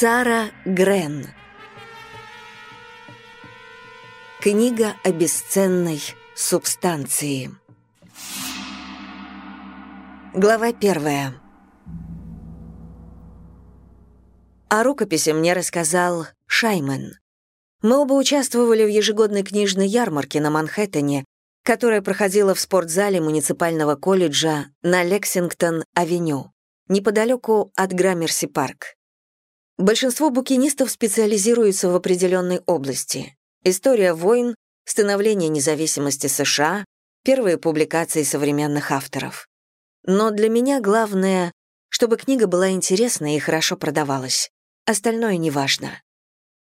Сара Грен Книга о бесценной субстанции Глава первая О рукописи мне рассказал Шаймен. Мы оба участвовали в ежегодной книжной ярмарке на Манхэттене, которая проходила в спортзале муниципального колледжа на Лексингтон-авеню, неподалеку от Граммерси-парк. Большинство букинистов специализируются в определенной области. История войн, становление независимости США, первые публикации современных авторов. Но для меня главное, чтобы книга была интересной и хорошо продавалась. Остальное неважно.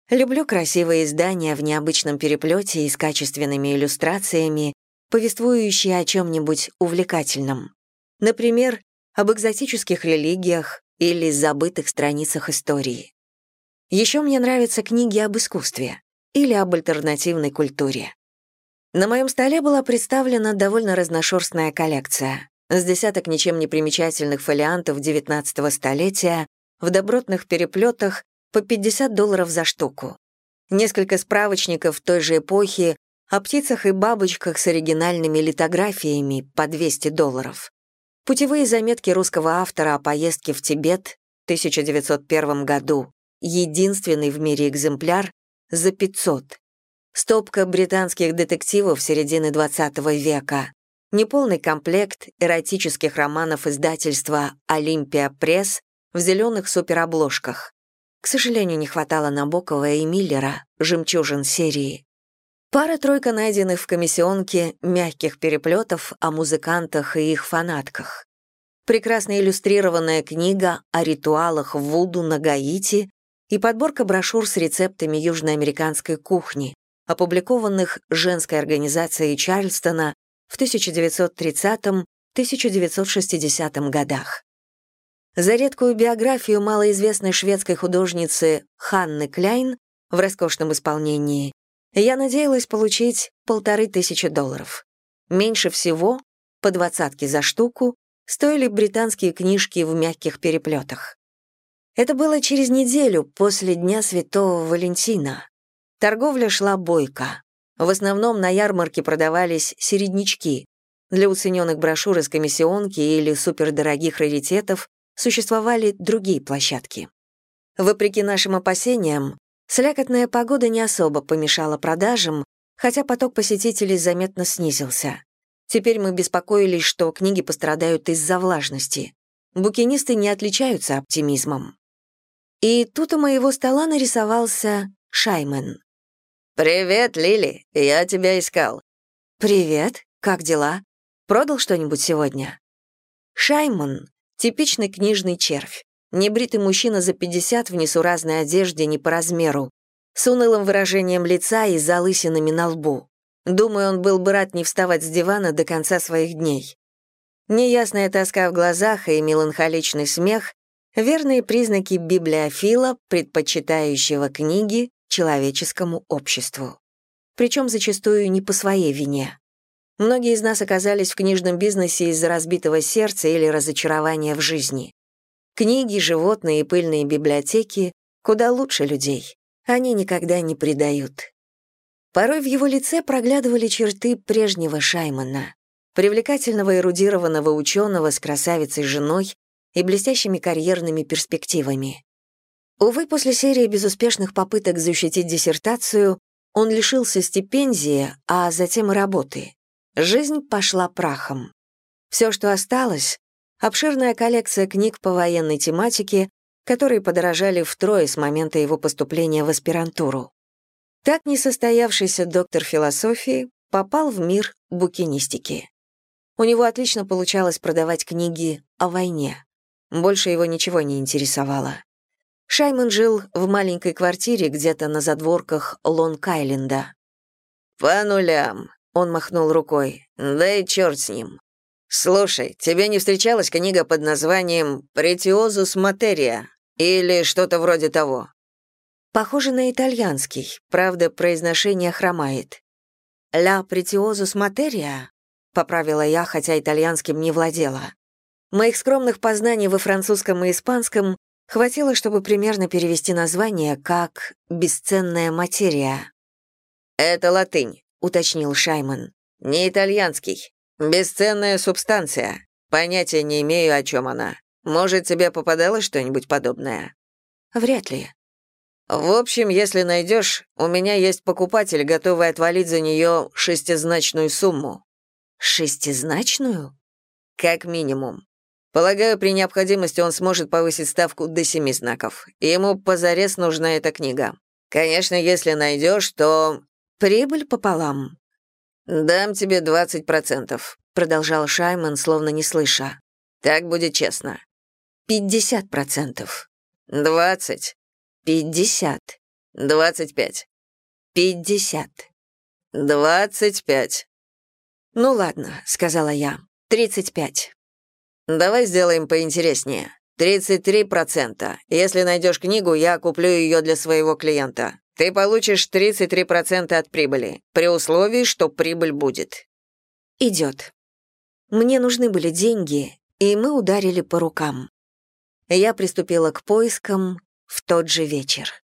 Люблю красивые издания в необычном переплете и с качественными иллюстрациями, повествующие о чем-нибудь увлекательном. Например, об экзотических религиях, или забытых страницах истории. Еще мне нравятся книги об искусстве или об альтернативной культуре. На моем столе была представлена довольно разношерстная коллекция с десяток ничем не примечательных фолиантов XIX столетия в добротных переплетах по 50 долларов за штуку, несколько справочников той же эпохи о птицах и бабочках с оригинальными литографиями по 200 долларов, Путевые заметки русского автора о поездке в Тибет в 1901 году, единственный в мире экземпляр, за 500. Стопка британских детективов середины XX века, неполный комплект эротических романов издательства «Олимпия Пресс» в зеленых суперобложках. К сожалению, не хватало Набокова и Миллера, жемчужин серии. Пара-тройка найденных в комиссионке мягких переплетов о музыкантах и их фанатках. Прекрасно иллюстрированная книга о ритуалах Вуду на Гаити и подборка брошюр с рецептами южноамериканской кухни, опубликованных женской организацией Чарльстона в 1930-1960 годах. За редкую биографию малоизвестной шведской художницы Ханны Кляйн в роскошном исполнении я надеялась получить полторы тысячи долларов. Меньше всего, по двадцатке за штуку, стоили британские книжки в мягких переплетах. Это было через неделю после Дня Святого Валентина. Торговля шла бойко. В основном на ярмарке продавались середнячки. Для уцененных брошюр из комиссионки или супердорогих раритетов существовали другие площадки. Вопреки нашим опасениям, Слякотная погода не особо помешала продажам, хотя поток посетителей заметно снизился. Теперь мы беспокоились, что книги пострадают из-за влажности. Букинисты не отличаются оптимизмом. И тут у моего стола нарисовался Шаймен. «Привет, Лили, я тебя искал». «Привет, как дела? Продал что-нибудь сегодня?» Шайман — типичный книжный червь. Небритый мужчина за 50 в несуразной одежде не по размеру, с унылым выражением лица и залысинами на лбу. Думаю, он был бы рад не вставать с дивана до конца своих дней. Неясная тоска в глазах и меланхоличный смех — верные признаки библиофила, предпочитающего книги человеческому обществу. Причем зачастую не по своей вине. Многие из нас оказались в книжном бизнесе из-за разбитого сердца или разочарования в жизни. Книги, животные и пыльные библиотеки куда лучше людей. Они никогда не предают. Порой в его лице проглядывали черты прежнего Шаймана, привлекательного эрудированного ученого с красавицей женой и блестящими карьерными перспективами. Увы, после серии безуспешных попыток защитить диссертацию он лишился стипендии, а затем и работы. Жизнь пошла прахом. Все, что осталось, обширная коллекция книг по военной тематике, которые подорожали втрое с момента его поступления в аспирантуру. Так несостоявшийся доктор философии попал в мир букинистики. У него отлично получалось продавать книги о войне. Больше его ничего не интересовало. Шайман жил в маленькой квартире где-то на задворках Лонг-Айленда. «По нулям», — он махнул рукой, — «да и черт с ним. «Слушай, тебе не встречалась книга под названием «Претиозус материя» или что-то вроде того?» Похоже на итальянский, правда, произношение хромает. «Ля претиозус материя», — поправила я, хотя итальянским не владела. Моих скромных познаний во французском и испанском Хватило, чтобы примерно перевести название как «бесценная материя». «Это латынь», — уточнил Шайман. «Не итальянский. Бесценная субстанция. Понятия не имею, о чем она. Может, тебе попадалось что-нибудь подобное?» «Вряд ли». «В общем, если найдешь, у меня есть покупатель, готовый отвалить за нее шестизначную сумму». «Шестизначную?» «Как минимум. Полагаю, при необходимости он сможет повысить ставку до семи знаков. Ему позарез нужна эта книга. Конечно, если найдешь, то... Прибыль пополам. «Дам тебе двадцать процентов», — продолжал Шайман, словно не слыша. «Так будет честно». «Пятьдесят процентов». «Двадцать». «Пятьдесят». «Двадцать пять». «Пятьдесят». «Двадцать пять». «Ну ладно», — сказала я. «Тридцать пять». Давай сделаем поинтереснее. 33%. Если найдешь книгу, я куплю ее для своего клиента. Ты получишь 33% от прибыли, при условии, что прибыль будет. Идет. Мне нужны были деньги, и мы ударили по рукам. Я приступила к поискам в тот же вечер.